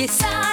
Yes, I.